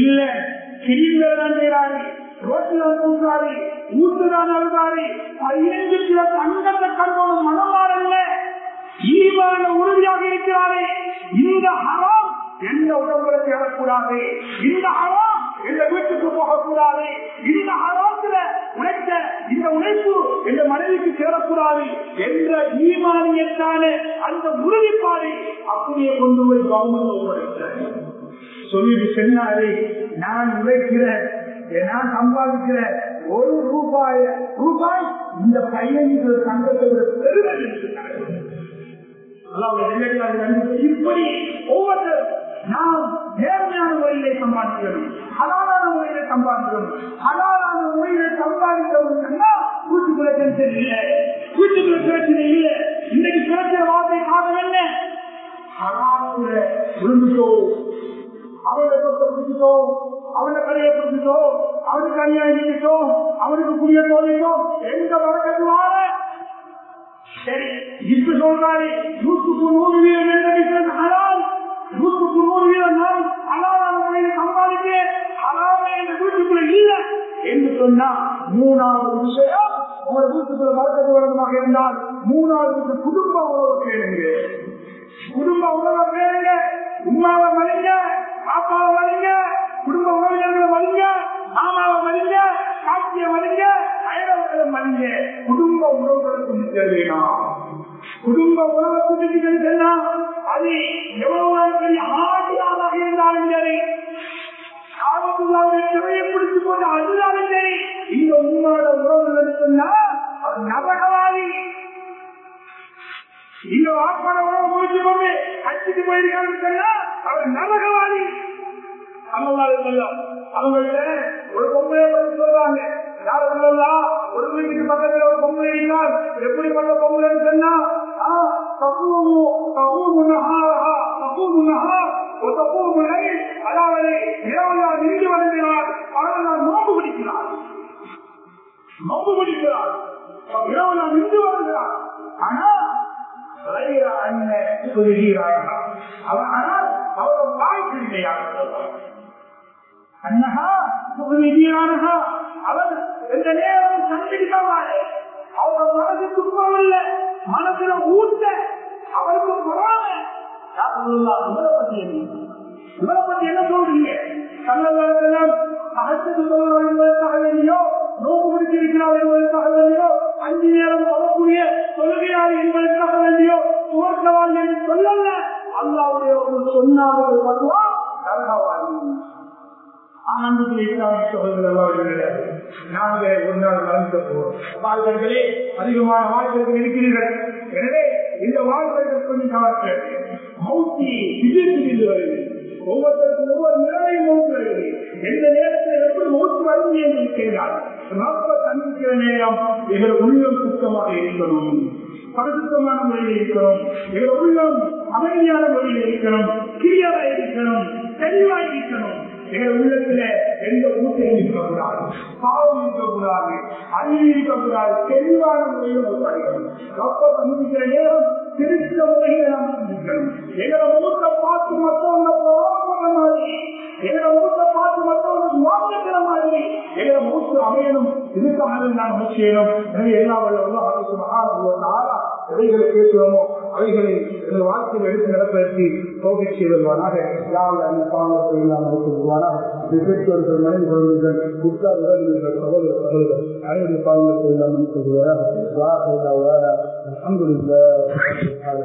இல்ல கிளீனிங் தான் செய்யறாரு ரோட்டில் ஊற்றுறாரு ஊற்றுதான் அழுதாரு. பதினைந்து கிலோ தங்கத்தை கண்டோம் மனமாறல்ல ஈவான உறுதியாக இருக்கிறாரே. இந்த ஹராம் எந்த உடம்புல சேரக்கூடாது இந்த ஹராம் எந்த வீட்டுக்கு போகக்கூடாது. இந்த ஹராத்துல உழைத்த இந்த உழைப்பு எந்த மனைவிக்கு சேரக்கூடாது என்ற ஈமானியத்தான அந்த உறுதிப்பாடு அப்படியே கொண்டு போய் கவர்மெண்ட் சொல்லிட்டு சொன்னாரே நான் உழைக்கிறேன் நான் சம்பாதிக்கிற ஒரு ரூபாய் ரூபாய் இந்த பையனுக்கு சங்கத்தை விட பெருமை இப்படி ஒவ்வொரு நாம் நேர்மையான முறையிலே சம்பாதிக்கிறோம். ஹலாலான முறையில சம்பாதிக்கிறோம். ஹலாலான முறையில சம்பாதிக்கணும் கூட்டுக்குள்ள பிரச்சனை இல்லை. கூட்டுக்குள்ள பிரச்சனை இல்லை. இன்னைக்கு பிரச்சனை வார்த்தை காரணம் என்ன? ஹலாலுல விழுந்துட்டோ அவனை சொத்தை பிடிச்சிட்டோ அவனை கடையை அவனுக்கு அநியாயம் செஞ்சிட்டோ அவனுக்கு புரிய தோழிட்டோ எந்த வழக்கத்து வாழ சரி இப்ப சொல்றாரு நூற்றுக்கு நூறு பிசினஸ் நான் ஹலாலான முறையில் சம்பாதிக்க ஹலாமே என்ற வீட்டுக்குள்ள இல்ல என்று சொன்னா மூணாவது விஷயம் உங்க வீட்டுக்குள்ள வழக்கத்து வரமாக இருந்தால் மூணாவது குடும்ப உறவு கேளுங்க. குடும்ப உறவை கேளுங்க. உமாவை மதிங்க பாப்பாவை மதிங்க குடும்ப உறவினர்களை மதிங்க மாமாவை மதிங்க காட்சியை மதிங்க நீங்க குடும்ப உறவுகளை கொண்டு குடும்ப உறவை எல்லாம் அது எவ்வளவு பெரிய ஆடியாக இருந்தாலும் சரி காவத்துள்ளாவுடைய சிறையை பிடிச்சு கொண்டு அதுதான் சரி இந்த உங்களோட உறவுகள் சொன்னா அவர் நபகவாதி இந்த உறவு முடிச்சு கொண்டு கட்சிக்கு போயிருக்கான்னு சொன்னா அவர் நரகவாதி. அவங்கள்ட்ட ஒரு பொம்மையை சொல்றாங்க. யார் சொல்லலாம் ஒரு வீட்டுக்கு பக்கத்துல ஒரு பொம்பளை இருந்தால் எப்படிப்பட்ட பொம்பளைன்னு சொன்னா அதாவது இரவு நின்று வருகிறார் ஆனால் நோம்பு பிடிக்கிறார். நோம்பு பிடிக்கிறார். இரவு நான் நின்று வருகிறார் ஆனா அண்ணன் சொல்கிறார்கள் ஆனால் அவர் வாய்ப்பு இல்லையாக அன்னஹா சுகவிதியானஹா அவர் எந்த நேரம் சந்திக்காமல் அவர் மனசு துன்பமில்ல மனசுல ஊட்ட அவருக்கு பொறாம உங்களை பத்தி என்ன? பத்தி என்ன சொல்றீங்க? கல்லெல்லாம் அகத்து சொல்வதற்காக வேண்டியோ நோக்கு பிடிச்சிருக்கிறார் என்பதற்காக வேண்டியோ அஞ்சு நேரம் சொல்லக்கூடிய தொழுகையாளி என்பதற்காக வேண்டியோ சுவர்க்கவான் என்று சொல்லல. அல்லாவுடைய ஒரு சொன்னார்கள் வருவா நரகவாதி நாங்கள் ஒரு நாள் கலந்து போவோம். வாழ்வர்களே அதிகமான வாழ்க்கைகள் இருக்கிறீர்கள். எனவே இந்த வாழ்க்கைகள் கொஞ்சம் கவர்ச்சி மௌத்தி விஜயத்தில் வருது ஒவ்வொருத்தருக்கும் ஒவ்வொரு நிலையும் மௌத்து வருது எந்த நேரத்தில் எப்படி மௌத்து வரும் என்று இருக்கிறார் ரொம்ப நேரம் எங்கள் உள்ளம் சுத்தமாக இருக்கணும். பரிசுத்தமான முறையில் இருக்கணும். உள்ளம் அமைதியான முறையில் இருக்கணும். கிளியரா இருக்கணும். தெளிவாக இருக்கணும். எங்கள் உள்ளத்துல எந்த ஊட்டையும் இருக்கக்கூடாது பாவம் இருக்கக்கூடாது அறிவு இருக்கக்கூடாது தெளிவான முறையில் ஒப்படைக்கணும் அப்ப சந்திக்கிற நேரம் திருத்த முறையில் நாம் சிந்திக்கணும். எங்களை மூத்த பார்த்து மற்றவங்க போராடுற மாதிரி. எங்களை மூத்த பார்த்து மற்றவங்க வாழ்ந்துக்கிற மாதிரி. எங்களை மூத்து அமையணும். இதுக்காக நான் முயற்சியணும் எனவே எல்லா வல்ல மகாராஜா எவைகளை பேசுவோமோ அவைகளை எனது வாழ்க்கையில் எடுத்து நடப்பதற்கு தோகை செய்வதற்காக யார் அந்த பாவத்தை இல்லாமல் இருக்குவாராக பெற்றோர்கள் மனைவி குழந்தைகள் உற்றார் உறவினர்கள் சகோதர சகோதரர் அனைவரும் பாவங்களை இல்லாமல் இருக்குவாராக அலமதுல்லா